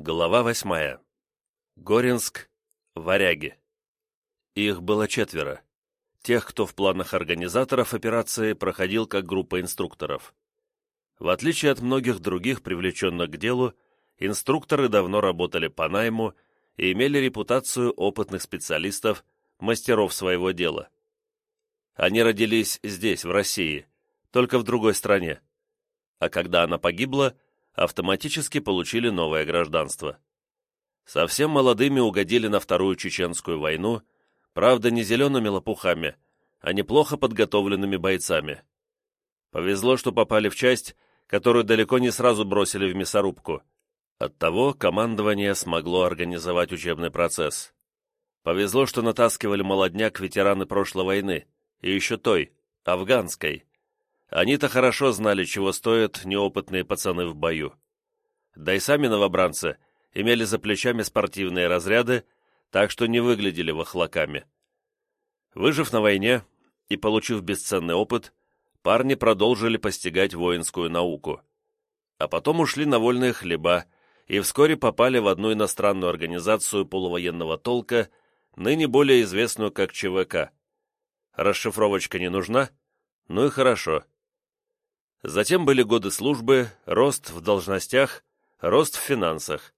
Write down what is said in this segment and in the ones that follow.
Глава восьмая. Горинск. Варяги. Их было четверо. Тех, кто в планах организаторов операции проходил как группа инструкторов. В отличие от многих других привлеченных к делу, инструкторы давно работали по найму и имели репутацию опытных специалистов, мастеров своего дела. Они родились здесь, в России, только в другой стране. А когда она погибла – автоматически получили новое гражданство. Совсем молодыми угодили на Вторую Чеченскую войну, правда, не зелеными лопухами, а неплохо подготовленными бойцами. Повезло, что попали в часть, которую далеко не сразу бросили в мясорубку. Оттого командование смогло организовать учебный процесс. Повезло, что натаскивали молодняк ветераны прошлой войны, и еще той, афганской, они-то хорошо знали, чего стоят неопытные пацаны в бою. Да и сами новобранцы имели за плечами спортивные разряды, так что не выглядели вахлаками. Выжив на войне и получив бесценный опыт, парни продолжили постигать воинскую науку. А потом ушли на вольные хлеба и вскоре попали в одну иностранную организацию полувоенного толка, ныне более известную как ЧВК. Расшифровочка не нужна? Ну и хорошо. Затем были годы службы, рост в должностях, рост в финансах.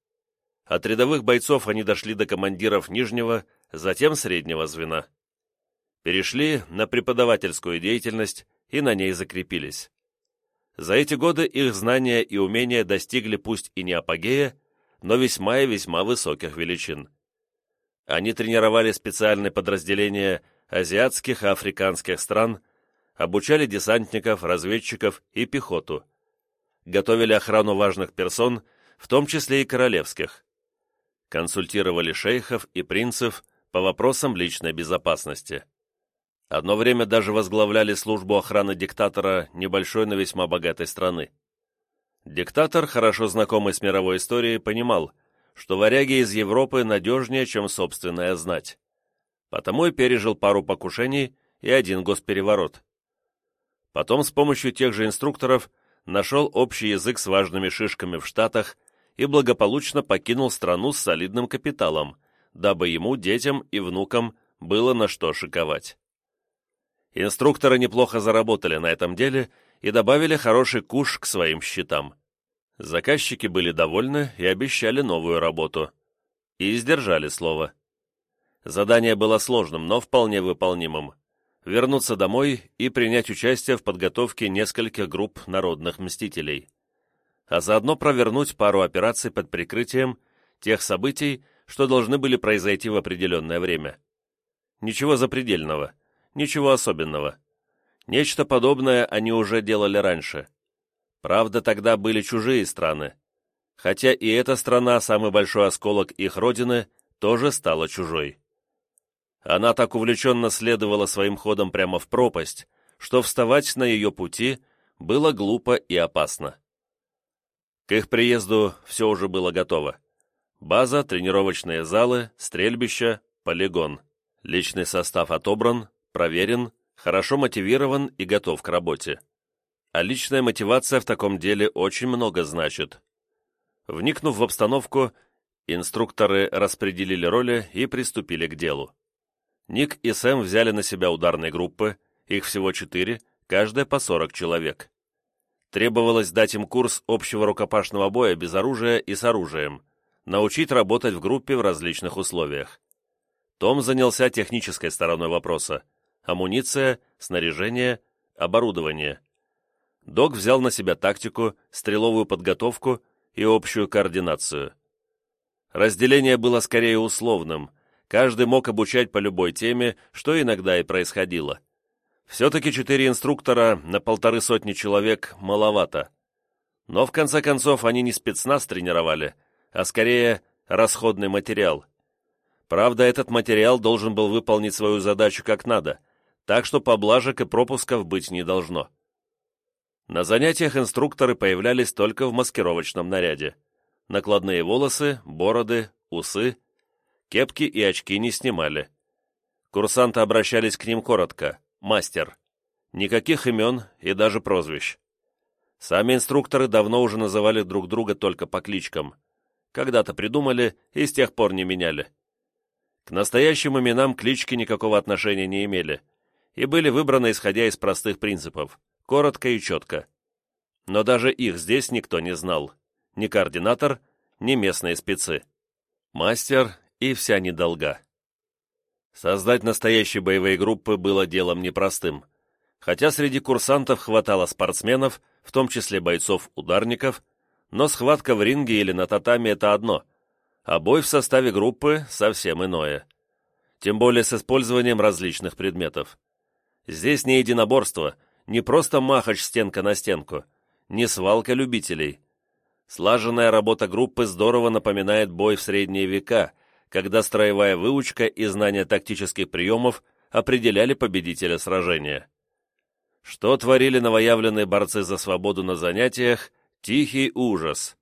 От рядовых бойцов они дошли до командиров нижнего, затем среднего звена. Перешли на преподавательскую деятельность и на ней закрепились. За эти годы их знания и умения достигли пусть и не апогея, но весьма и весьма высоких величин. Они тренировали специальные подразделения азиатских и африканских стран, обучали десантников, разведчиков и пехоту, готовили охрану важных персон, в том числе и королевских, консультировали шейхов и принцев по вопросам личной безопасности. Одно время даже возглавляли службу охраны диктатора небольшой, но весьма богатой страны. Диктатор, хорошо знакомый с мировой историей, понимал, что варяги из Европы надежнее, чем собственная знать. Потому и пережил пару покушений и один госпереворот. Потом с помощью тех же инструкторов нашел общий язык с важными шишками в Штатах и благополучно покинул страну с солидным капиталом, дабы ему, детям и внукам было на что шиковать. Инструкторы неплохо заработали на этом деле и добавили хороший куш к своим счетам. Заказчики были довольны и обещали новую работу. И сдержали слово. Задание было сложным, но вполне выполнимым вернуться домой и принять участие в подготовке нескольких групп народных мстителей, а заодно провернуть пару операций под прикрытием тех событий, что должны были произойти в определенное время. Ничего запредельного, ничего особенного. Нечто подобное они уже делали раньше. Правда, тогда были чужие страны. Хотя и эта страна, самый большой осколок их родины, тоже стала чужой. Она так увлеченно следовала своим ходом прямо в пропасть, что вставать на ее пути было глупо и опасно. К их приезду все уже было готово. База, тренировочные залы, стрельбища, полигон. Личный состав отобран, проверен, хорошо мотивирован и готов к работе. А личная мотивация в таком деле очень много значит. Вникнув в обстановку, инструкторы распределили роли и приступили к делу. Ник и Сэм взяли на себя ударные группы, их всего четыре, каждая по 40 человек. Требовалось дать им курс общего рукопашного боя без оружия и с оружием, научить работать в группе в различных условиях. Том занялся технической стороной вопроса – амуниция, снаряжение, оборудование. Док взял на себя тактику, стреловую подготовку и общую координацию. Разделение было скорее условным – Каждый мог обучать по любой теме, что иногда и происходило. Все-таки четыре инструктора на полторы сотни человек маловато. Но в конце концов они не спецназ тренировали, а скорее расходный материал. Правда, этот материал должен был выполнить свою задачу как надо, так что поблажек и пропусков быть не должно. На занятиях инструкторы появлялись только в маскировочном наряде. Накладные волосы, бороды, усы — Кепки и очки не снимали. Курсанты обращались к ним коротко «мастер». Никаких имен и даже прозвищ. Сами инструкторы давно уже называли друг друга только по кличкам. Когда-то придумали и с тех пор не меняли. К настоящим именам клички никакого отношения не имели и были выбраны исходя из простых принципов, коротко и четко. Но даже их здесь никто не знал. Ни координатор, ни местные спецы. Мастер и вся недолга. Создать настоящие боевые группы было делом непростым. Хотя среди курсантов хватало спортсменов, в том числе бойцов-ударников, но схватка в ринге или на татами – это одно, а бой в составе группы – совсем иное. Тем более с использованием различных предметов. Здесь не единоборство, не просто махач стенка на стенку, не свалка любителей. Слаженная работа группы здорово напоминает бой в средние века, когда строевая выучка и знание тактических приемов определяли победителя сражения. Что творили новоявленные борцы за свободу на занятиях – тихий ужас.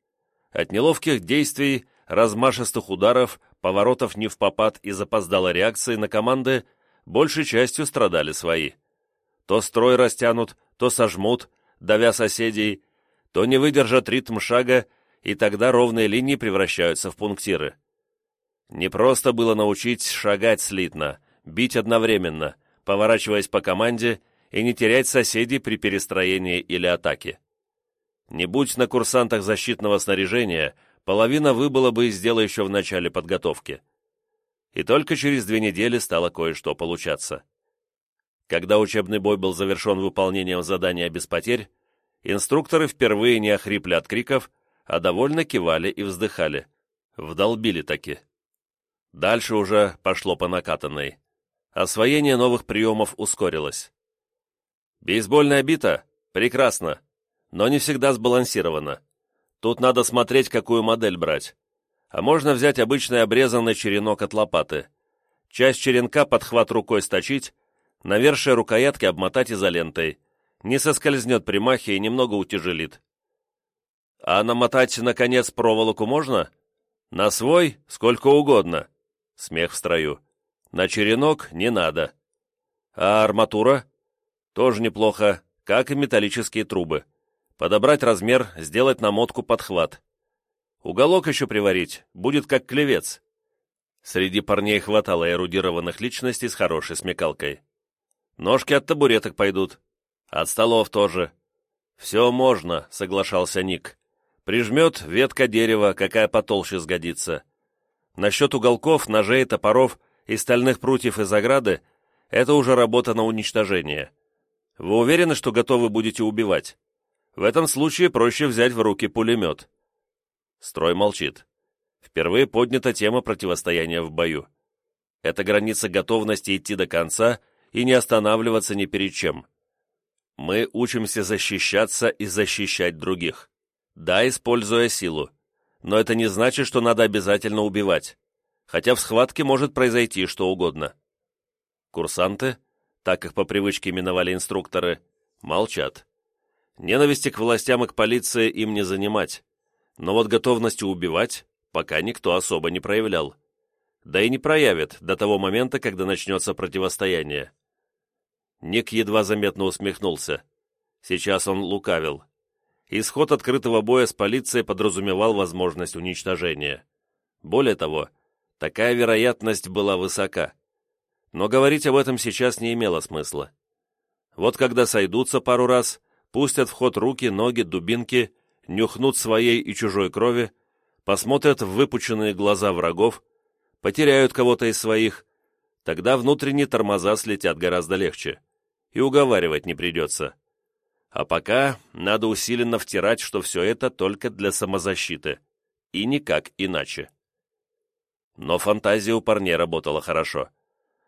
От неловких действий, размашистых ударов, поворотов не в попад и запоздалой реакции на команды большей частью страдали свои. То строй растянут, то сожмут, давя соседей, то не выдержат ритм шага, и тогда ровные линии превращаются в пунктиры. Не просто было научить шагать слитно, бить одновременно, поворачиваясь по команде и не терять соседей при перестроении или атаке. Не будь на курсантах защитного снаряжения, половина выбыла бы из дела еще в начале подготовки. И только через две недели стало кое-что получаться. Когда учебный бой был завершен выполнением задания без потерь, инструкторы впервые не охрипли от криков, а довольно кивали и вздыхали. Вдолбили таки. Дальше уже пошло по накатанной. Освоение новых приемов ускорилось. Бейсбольная бита? Прекрасно. Но не всегда сбалансирована. Тут надо смотреть, какую модель брать. А можно взять обычный обрезанный черенок от лопаты. Часть черенка под хват рукой сточить, навершие рукоятки обмотать изолентой. Не соскользнет при махе и немного утяжелит. А намотать, наконец, проволоку можно? На свой сколько угодно. Смех в строю. На черенок не надо. А арматура? Тоже неплохо, как и металлические трубы. Подобрать размер, сделать намотку подхват. Уголок еще приварить, будет как клевец. Среди парней хватало эрудированных личностей с хорошей смекалкой. Ножки от табуреток пойдут. От столов тоже. «Все можно», — соглашался Ник. «Прижмет ветка дерева, какая потолще сгодится. Насчет уголков, ножей, топоров и стальных прутьев из ограды — это уже работа на уничтожение. Вы уверены, что готовы будете убивать? В этом случае проще взять в руки пулемет. Строй молчит. Впервые поднята тема противостояния в бою. Это граница готовности идти до конца и не останавливаться ни перед чем. Мы учимся защищаться и защищать других. Да, используя силу. Но это не значит, что надо обязательно убивать. Хотя в схватке может произойти что угодно. Курсанты так их по привычке именовали инструкторы, молчат. Ненависти к властям и к полиции им не занимать, но вот готовности убивать пока никто особо не проявлял. Да и не проявит до того момента, когда начнется противостояние. Ник едва заметно усмехнулся. Сейчас он лукавил. Исход открытого боя с полицией подразумевал возможность уничтожения. Более того, такая вероятность была высока но говорить об этом сейчас не имело смысла. Вот когда сойдутся пару раз, пустят в ход руки, ноги, дубинки, нюхнут своей и чужой крови, посмотрят в выпученные глаза врагов, потеряют кого-то из своих, тогда внутренние тормоза слетят гораздо легче, и уговаривать не придется. А пока надо усиленно втирать, что все это только для самозащиты, и никак иначе. Но фантазия у парней работала хорошо.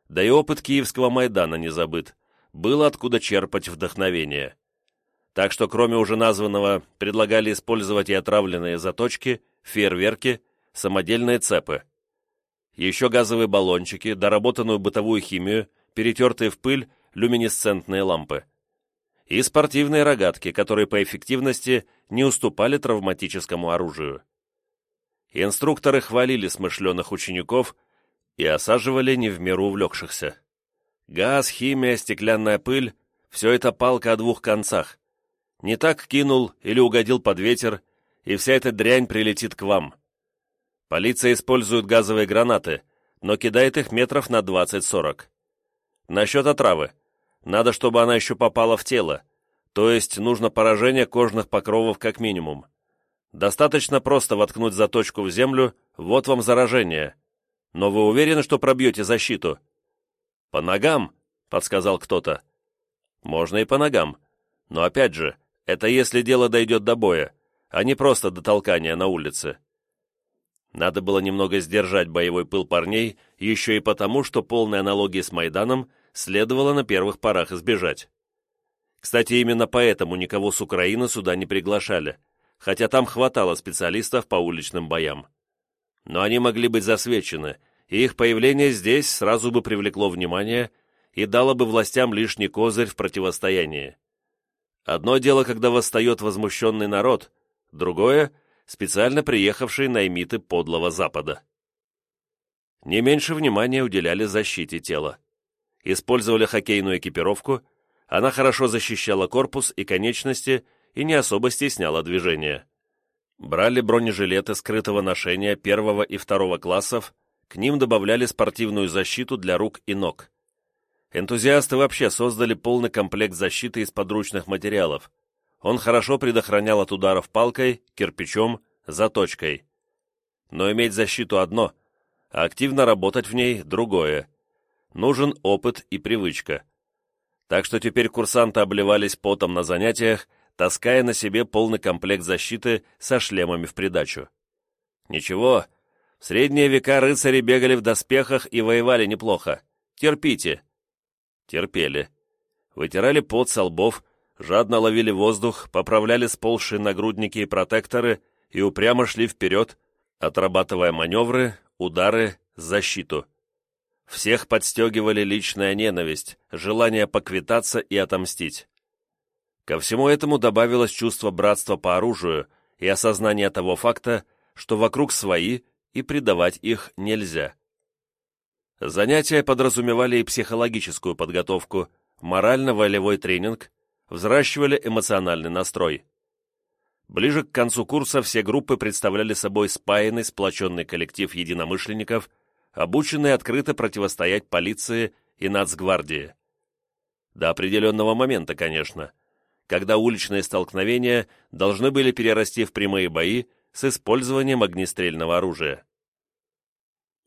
Да и опыт Киевского Майдана не забыт. Было откуда черпать вдохновение. Так что, кроме уже названного, предлагали использовать и отравленные заточки, фейерверки, самодельные цепы. Еще газовые баллончики, доработанную бытовую химию, перетертые в пыль люминесцентные лампы. И спортивные рогатки, которые по эффективности не уступали травматическому оружию. Инструкторы хвалили смышленых учеников – и осаживали не в меру увлекшихся. Газ, химия, стеклянная пыль — все это палка о двух концах. Не так кинул или угодил под ветер, и вся эта дрянь прилетит к вам. Полиция использует газовые гранаты, но кидает их метров на 20-40. Насчет отравы. Надо, чтобы она еще попала в тело, то есть нужно поражение кожных покровов как минимум. Достаточно просто воткнуть заточку в землю, вот вам заражение. Но вы уверены, что пробьете защиту? По ногам, подсказал кто-то. Можно и по ногам. Но опять же, это если дело дойдет до боя, а не просто до толкания на улице. Надо было немного сдержать боевой пыл парней, еще и потому, что полной аналогии с Майданом следовало на первых порах избежать. Кстати, именно поэтому никого с Украины сюда не приглашали, хотя там хватало специалистов по уличным боям. Но они могли быть засвечены, и их появление здесь сразу бы привлекло внимание и дало бы властям лишний козырь в противостоянии. Одно дело, когда восстает возмущенный народ, другое — специально приехавшие наймиты подлого Запада. Не меньше внимания уделяли защите тела. Использовали хоккейную экипировку — она хорошо защищала корпус и конечности и не особо стесняла движение. Брали бронежилеты скрытого ношения первого и второго классов, к ним добавляли спортивную защиту для рук и ног. Энтузиасты вообще создали полный комплект защиты из подручных материалов. Он хорошо предохранял от ударов палкой, кирпичом, заточкой. Но иметь защиту одно, а активно работать в ней другое. Нужен опыт и привычка так что теперь курсанты обливались потом на занятиях, таская на себе полный комплект защиты со шлемами в придачу. Ничего, в средние века рыцари бегали в доспехах и воевали неплохо. Терпите. Терпели. Вытирали пот со лбов, жадно ловили воздух, поправляли сползшие нагрудники и протекторы и упрямо шли вперед, отрабатывая маневры, удары, защиту. Всех подстегивали личная ненависть, желание поквитаться и отомстить. Ко всему этому добавилось чувство братства по оружию и осознание того факта, что вокруг свои и предавать их нельзя. Занятия подразумевали и психологическую подготовку, морально-волевой тренинг, взращивали эмоциональный настрой. Ближе к концу курса все группы представляли собой спаянный, сплоченный коллектив единомышленников – обученные открыто противостоять полиции и нацгвардии. До определенного момента, конечно, когда уличные столкновения должны были перерасти в прямые бои с использованием огнестрельного оружия.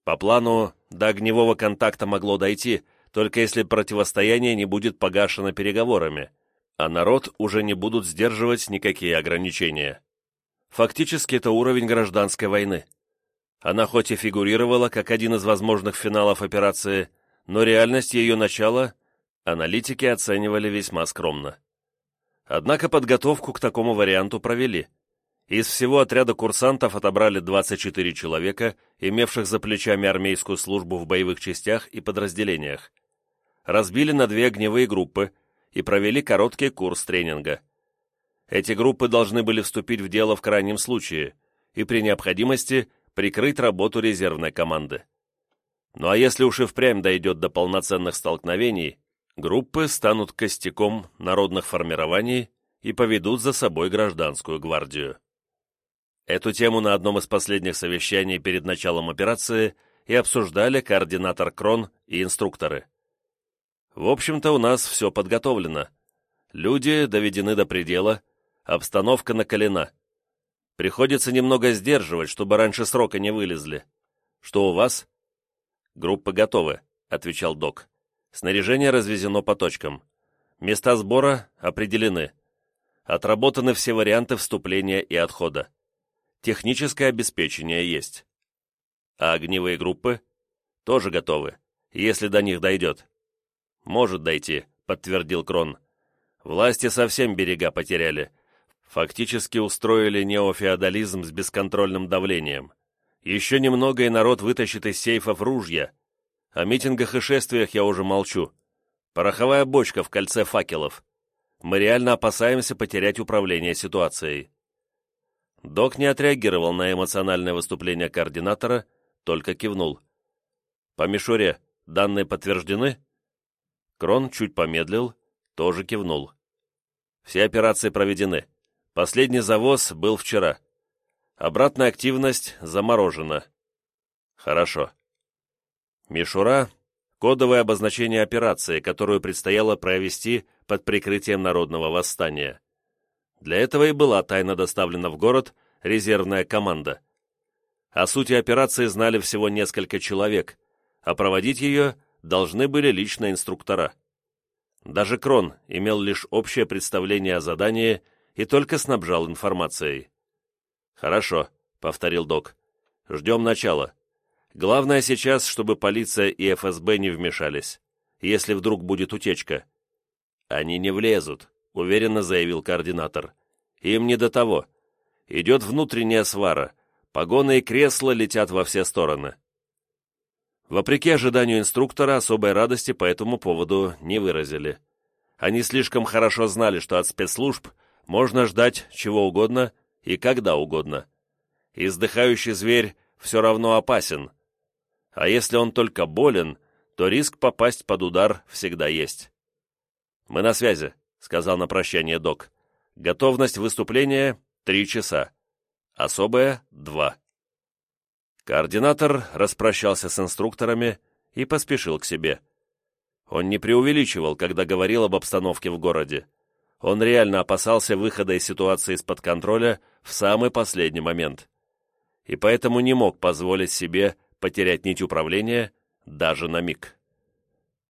По плану, до огневого контакта могло дойти, только если противостояние не будет погашено переговорами, а народ уже не будут сдерживать никакие ограничения. Фактически это уровень гражданской войны. Она хоть и фигурировала как один из возможных финалов операции, но реальность ее начала аналитики оценивали весьма скромно. Однако подготовку к такому варианту провели. Из всего отряда курсантов отобрали 24 человека, имевших за плечами армейскую службу в боевых частях и подразделениях. Разбили на две огневые группы и провели короткий курс тренинга. Эти группы должны были вступить в дело в крайнем случае и при необходимости – прикрыть работу резервной команды. Ну а если уж и впрямь дойдет до полноценных столкновений, группы станут костяком народных формирований и поведут за собой гражданскую гвардию. Эту тему на одном из последних совещаний перед началом операции и обсуждали координатор Крон и инструкторы. В общем-то, у нас все подготовлено. Люди доведены до предела, обстановка накалена. Приходится немного сдерживать, чтобы раньше срока не вылезли. Что у вас? Группы готовы, отвечал док. Снаряжение развезено по точкам. Места сбора определены. Отработаны все варианты вступления и отхода. Техническое обеспечение есть. А огневые группы? Тоже готовы, если до них дойдет. Может дойти, подтвердил Крон. Власти совсем берега потеряли, фактически устроили неофеодализм с бесконтрольным давлением. Еще немного, и народ вытащит из сейфов ружья. О митингах и шествиях я уже молчу. Пороховая бочка в кольце факелов. Мы реально опасаемся потерять управление ситуацией. Док не отреагировал на эмоциональное выступление координатора, только кивнул. «По Мишуре данные подтверждены?» Крон чуть помедлил, тоже кивнул. «Все операции проведены. Последний завоз был вчера. Обратная активность заморожена. Хорошо. Мишура — кодовое обозначение операции, которую предстояло провести под прикрытием народного восстания. Для этого и была тайно доставлена в город резервная команда. О сути операции знали всего несколько человек, а проводить ее должны были лично инструктора. Даже Крон имел лишь общее представление о задании и только снабжал информацией. «Хорошо», — повторил док. «Ждем начала. Главное сейчас, чтобы полиция и ФСБ не вмешались, если вдруг будет утечка». «Они не влезут», — уверенно заявил координатор. «Им не до того. Идет внутренняя свара. Погоны и кресла летят во все стороны». Вопреки ожиданию инструктора, особой радости по этому поводу не выразили. Они слишком хорошо знали, что от спецслужб можно ждать чего угодно и когда угодно. Издыхающий зверь все равно опасен. А если он только болен, то риск попасть под удар всегда есть. «Мы на связи», — сказал на прощание док. «Готовность выступления — три часа. Особая — два». Координатор распрощался с инструкторами и поспешил к себе. Он не преувеличивал, когда говорил об обстановке в городе. Он реально опасался выхода из ситуации из-под контроля в самый последний момент. И поэтому не мог позволить себе потерять нить управления даже на миг.